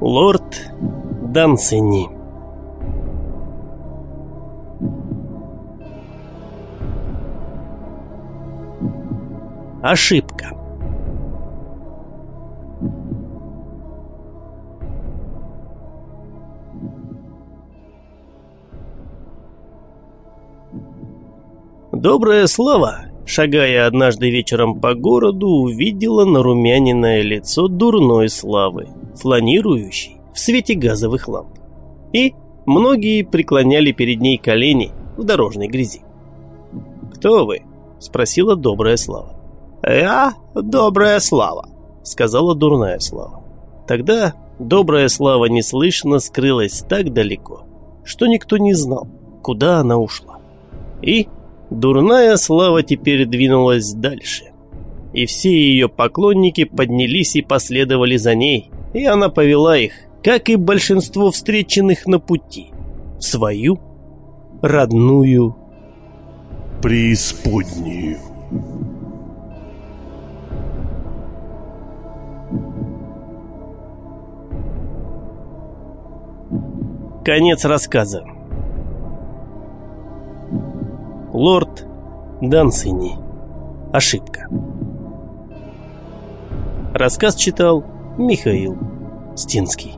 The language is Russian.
Лорд Дансени. Ошибка. Добрая слава, шагая однажды вечером по городу, увидела нарумяненное лицо дурной славы, фланирующей в свете газовых ламп. И многие преклоняли перед ней колени в дорожной грязи. «Кто вы?» — спросила добрая слава. «Я добрая слава», — сказала дурная слава. Тогда добрая слава неслышно скрылась так далеко, что никто не знал, куда она ушла. И Дурная слава теперь двинулась дальше. И все ее поклонники поднялись и последовали за ней, и она повела их, как и большинство встреченных на пути, в свою родную преисподнюю. Конец рассказа. Лорд Дансини. Ошибка. Рассказ читал Михаил Стинский.